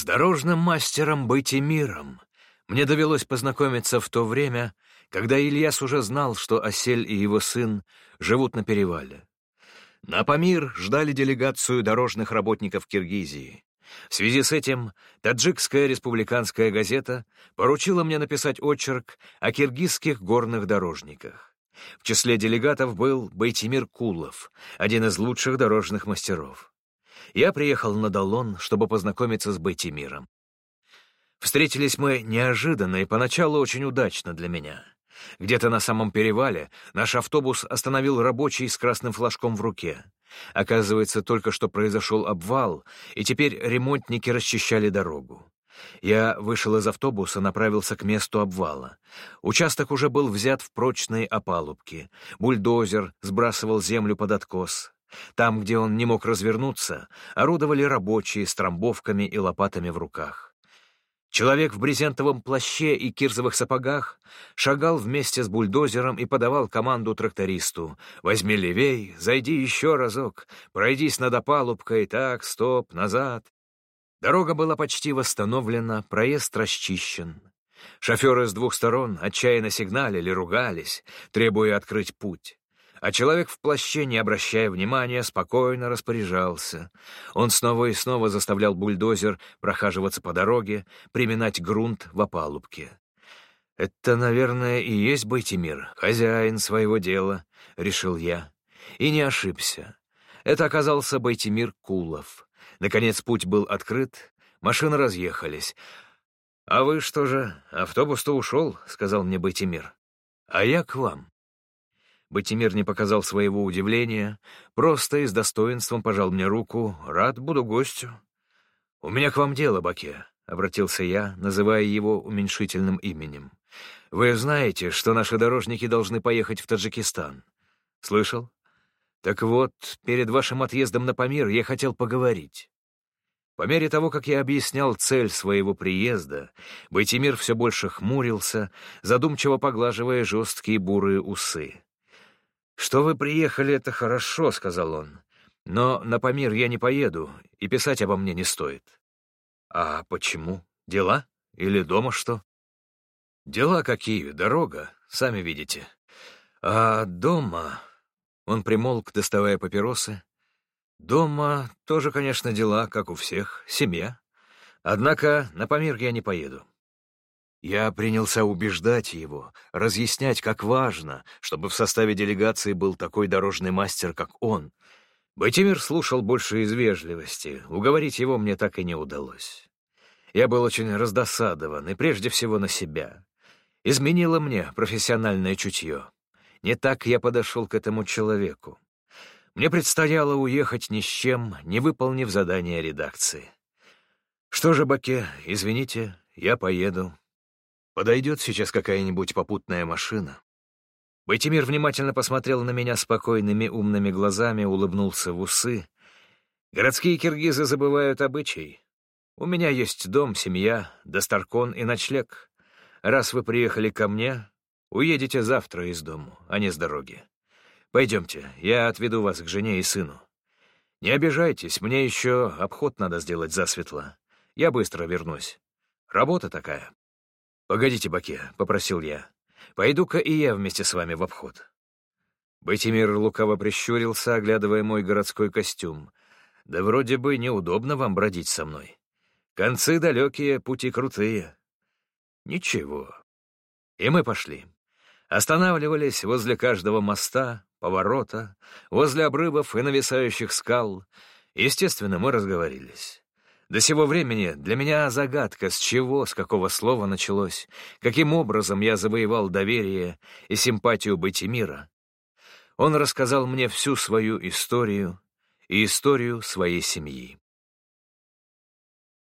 С дорожным мастером быть и миром мне довелось познакомиться в то время, когда Ильяс уже знал, что Осель и его сын живут на перевале. На Памир ждали делегацию дорожных работников Киргизии. В связи с этим таджикская республиканская газета поручила мне написать очерк о киргизских горных дорожниках. В числе делегатов был Байтимир Кулов, один из лучших дорожных мастеров. Я приехал на Далон, чтобы познакомиться с Байтимиром. Встретились мы неожиданно и поначалу очень удачно для меня. Где-то на самом перевале наш автобус остановил рабочий с красным флажком в руке. Оказывается, только что произошел обвал, и теперь ремонтники расчищали дорогу. Я вышел из автобуса, направился к месту обвала. Участок уже был взят в прочные опалубки. Бульдозер сбрасывал землю под откос. Там, где он не мог развернуться, орудовали рабочие с трамбовками и лопатами в руках. Человек в брезентовом плаще и кирзовых сапогах шагал вместе с бульдозером и подавал команду трактористу. «Возьми левей, зайди еще разок, пройдись над опалубкой, так, стоп, назад». Дорога была почти восстановлена, проезд расчищен. Шоферы с двух сторон отчаянно сигналили, ругались, требуя открыть путь а человек в плаще, не обращая внимания, спокойно распоряжался. Он снова и снова заставлял бульдозер прохаживаться по дороге, приминать грунт в опалубке. «Это, наверное, и есть Байтимир, хозяин своего дела», — решил я. И не ошибся. Это оказался Байтимир Кулов. Наконец путь был открыт, машины разъехались. «А вы что же, автобус-то ушел», — сказал мне Байтимир. «А я к вам». Батимир не показал своего удивления, просто и с достоинством пожал мне руку. «Рад буду гостю». «У меня к вам дело, Баке», — обратился я, называя его уменьшительным именем. «Вы знаете, что наши дорожники должны поехать в Таджикистан?» «Слышал?» «Так вот, перед вашим отъездом на Памир я хотел поговорить». По мере того, как я объяснял цель своего приезда, Байтимир все больше хмурился, задумчиво поглаживая жесткие бурые усы. «Что вы приехали, это хорошо», — сказал он. «Но на Памир я не поеду, и писать обо мне не стоит». «А почему? Дела? Или дома что?» «Дела какие? Дорога, сами видите. А дома...» Он примолк, доставая папиросы. «Дома тоже, конечно, дела, как у всех, семья. Однако на Памир я не поеду. Я принялся убеждать его, разъяснять, как важно, чтобы в составе делегации был такой дорожный мастер, как он. Байтимир слушал больше из вежливости, уговорить его мне так и не удалось. Я был очень раздосадован, и прежде всего на себя. Изменило мне профессиональное чутье. Не так я подошел к этому человеку. Мне предстояло уехать ни с чем, не выполнив задание редакции. Что же, Баке, извините, я поеду, Подойдет сейчас какая-нибудь попутная машина. Байтимир внимательно посмотрел на меня спокойными умными глазами, улыбнулся в усы. Городские киргизы забывают обычай. У меня есть дом, семья, достаркон и ночлег. Раз вы приехали ко мне, уедете завтра из дому, а не с дороги. Пойдемте, я отведу вас к жене и сыну. Не обижайтесь, мне еще обход надо сделать засветло. Я быстро вернусь. Работа такая. «Погодите, Баке», — попросил я. «Пойду-ка и я вместе с вами в обход». Байтимир лукаво прищурился, оглядывая мой городской костюм. «Да вроде бы неудобно вам бродить со мной. Концы далекие, пути крутые». «Ничего». И мы пошли. Останавливались возле каждого моста, поворота, возле обрывов и нависающих скал. Естественно, мы разговорились. До сего времени для меня загадка, с чего, с какого слова началось, каким образом я завоевал доверие и симпатию Байтимира. Он рассказал мне всю свою историю и историю своей семьи.